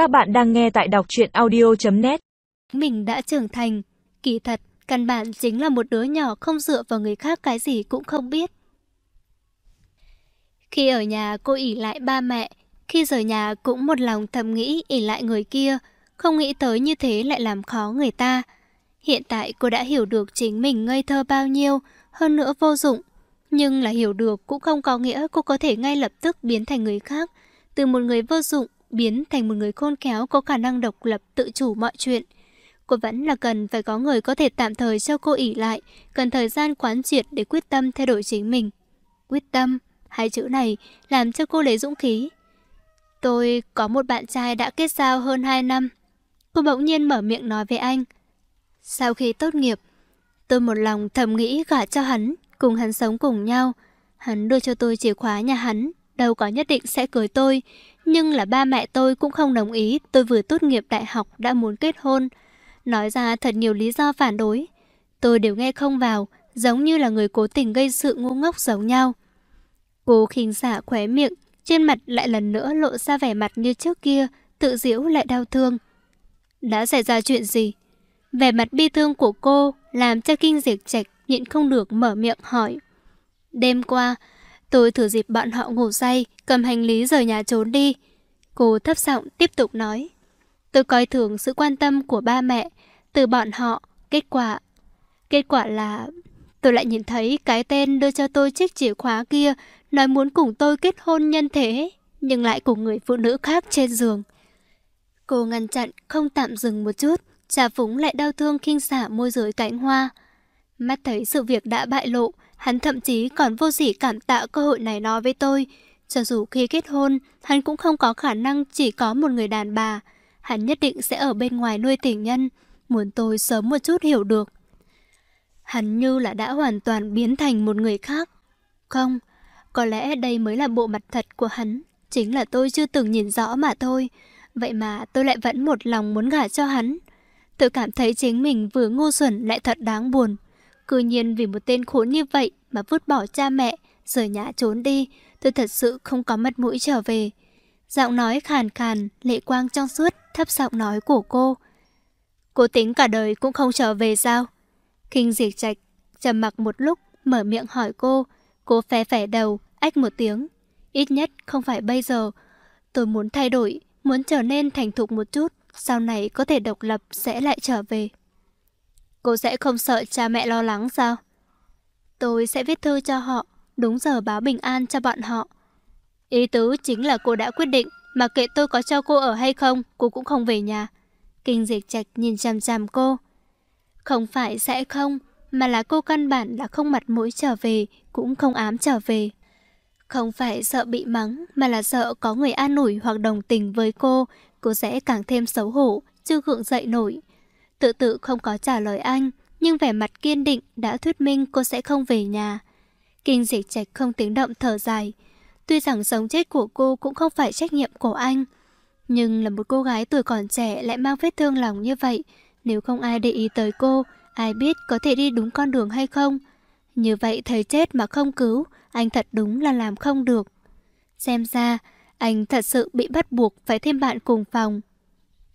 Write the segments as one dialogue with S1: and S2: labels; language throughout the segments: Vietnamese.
S1: Các bạn đang nghe tại đọc truyện audio.net
S2: Mình đã trưởng thành. Kỳ thật, căn bản chính là một đứa nhỏ không dựa vào người khác cái gì cũng không biết. Khi ở nhà cô ỉ lại ba mẹ, khi rời nhà cũng một lòng thầm nghĩ ỉ lại người kia, không nghĩ tới như thế lại làm khó người ta. Hiện tại cô đã hiểu được chính mình ngây thơ bao nhiêu, hơn nữa vô dụng. Nhưng là hiểu được cũng không có nghĩa cô có thể ngay lập tức biến thành người khác, từ một người vô dụng biến thành một người khôn khéo có khả năng độc lập tự chủ mọi chuyện. Cô vẫn là cần phải có người có thể tạm thời cho cô ỉ lại, cần thời gian quán triệt để quyết tâm thay đổi chính mình. Quyết tâm, hai chữ này làm cho cô lấy dũng khí. Tôi có một bạn trai đã kết giao hơn 2 năm. Cô bỗng nhiên mở miệng nói với anh. Sau khi tốt nghiệp, tôi một lòng thầm nghĩ gả cho hắn, cùng hắn sống cùng nhau. Hắn đưa cho tôi chìa khóa nhà hắn, đâu có nhất định sẽ cưới tôi. Nhưng là ba mẹ tôi cũng không đồng ý tôi vừa tốt nghiệp đại học đã muốn kết hôn. Nói ra thật nhiều lý do phản đối. Tôi đều nghe không vào, giống như là người cố tình gây sự ngu ngốc giống nhau. Cô khinh xả khóe miệng, trên mặt lại lần nữa lộ ra vẻ mặt như trước kia, tự diễu lại đau thương. Đã xảy ra chuyện gì? Vẻ mặt bi thương của cô làm cho kinh diệt trạch nhịn không được mở miệng hỏi. Đêm qua, tôi thử dịp bọn họ ngủ say, cầm hành lý rời nhà trốn đi. Cô thấp giọng tiếp tục nói. Tôi coi thường sự quan tâm của ba mẹ, từ bọn họ, kết quả. Kết quả là tôi lại nhìn thấy cái tên đưa cho tôi chiếc chìa khóa kia, nói muốn cùng tôi kết hôn nhân thế, nhưng lại cùng người phụ nữ khác trên giường. Cô ngăn chặn, không tạm dừng một chút, trà phúng lại đau thương khinh xả môi dưới cánh hoa. Mắt thấy sự việc đã bại lộ, hắn thậm chí còn vô sỉ cảm tạ cơ hội này nói với tôi. Cho dù khi kết hôn, hắn cũng không có khả năng chỉ có một người đàn bà. Hắn nhất định sẽ ở bên ngoài nuôi tình nhân, muốn tôi sớm một chút hiểu được. Hắn như là đã hoàn toàn biến thành một người khác. Không, có lẽ đây mới là bộ mặt thật của hắn. Chính là tôi chưa từng nhìn rõ mà thôi. Vậy mà tôi lại vẫn một lòng muốn gả cho hắn. Tôi cảm thấy chính mình vừa ngu xuẩn lại thật đáng buồn. Cư nhiên vì một tên khốn như vậy mà vứt bỏ cha mẹ, rời nhà trốn đi, tôi thật sự không có mặt mũi trở về. Giọng nói khàn khàn, lệ quang trong suốt, thấp giọng nói của cô. Cô tính cả đời cũng không trở về sao? Kinh diệt trạch, trầm mặc một lúc, mở miệng hỏi cô. Cô phè phẻ đầu, ách một tiếng. Ít nhất không phải bây giờ. Tôi muốn thay đổi, muốn trở nên thành thục một chút. Sau này có thể độc lập sẽ lại trở về. Cô sẽ không sợ cha mẹ lo lắng sao? Tôi sẽ viết thư cho họ, đúng giờ báo bình an cho bọn họ. Ý tứ chính là cô đã quyết định, mà kệ tôi có cho cô ở hay không, cô cũng không về nhà. Kinh diệt trạch nhìn chằm chằm cô. Không phải sẽ không, mà là cô căn bản là không mặt mũi trở về, cũng không ám trở về. Không phải sợ bị mắng, mà là sợ có người an ủi hoặc đồng tình với cô, cô sẽ càng thêm xấu hổ, chưa gượng dậy nổi. Tự tự không có trả lời anh, nhưng vẻ mặt kiên định đã thuyết minh cô sẽ không về nhà. Kinh dịch trạch không tiếng động thở dài. Tuy rằng sống chết của cô cũng không phải trách nhiệm của anh, nhưng là một cô gái tuổi còn trẻ lại mang vết thương lòng như vậy. Nếu không ai để ý tới cô, ai biết có thể đi đúng con đường hay không? Như vậy thấy chết mà không cứu, anh thật đúng là làm không được. Xem ra, anh thật sự bị bắt buộc phải thêm bạn cùng phòng.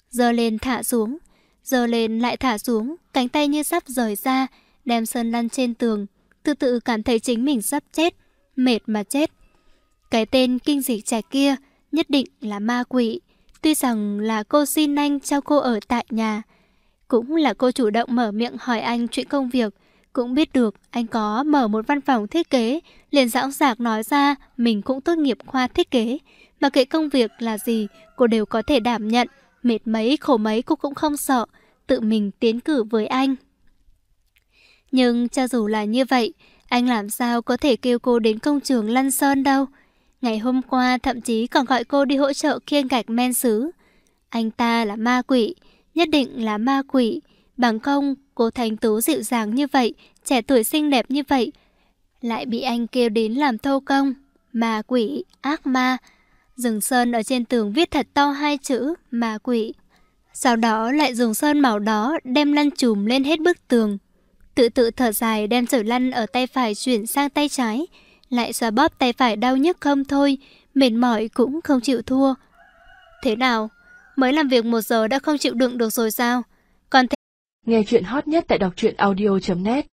S2: Giờ lên thả xuống, giờ lên lại thả xuống, cánh tay như sắp rời ra, đem Sơn lăn trên tường. Từ tự cảm thấy chính mình sắp chết, mệt mà chết. Cái tên kinh dịch trẻ kia nhất định là ma quỷ. Tuy rằng là cô xin anh cho cô ở tại nhà. Cũng là cô chủ động mở miệng hỏi anh chuyện công việc. Cũng biết được anh có mở một văn phòng thiết kế. Liền dõng dạc nói ra mình cũng tốt nghiệp khoa thiết kế. Mà kệ công việc là gì cô đều có thể đảm nhận. Mệt mấy khổ mấy cô cũng không sợ. Tự mình tiến cử với anh. Nhưng cho dù là như vậy, anh làm sao có thể kêu cô đến công trường lăn sơn đâu. Ngày hôm qua thậm chí còn gọi cô đi hỗ trợ khiêng gạch men xứ. Anh ta là ma quỷ, nhất định là ma quỷ. Bằng không, cô thành tú dịu dàng như vậy, trẻ tuổi xinh đẹp như vậy, lại bị anh kêu đến làm thâu công. Ma quỷ, ác ma. Rừng sơn ở trên tường viết thật to hai chữ, ma quỷ. Sau đó lại dùng sơn màu đó đem lăn chùm lên hết bức tường. Tự tự thở dài đem sợi lăn ở tay phải chuyển sang tay trái. Lại xoa bóp tay phải đau nhức không thôi, mệt mỏi cũng không chịu thua. Thế nào? Mới làm việc một giờ đã không chịu đựng được rồi sao? Còn thế...
S1: Nghe chuyện hot nhất tại đọc truyện audio.net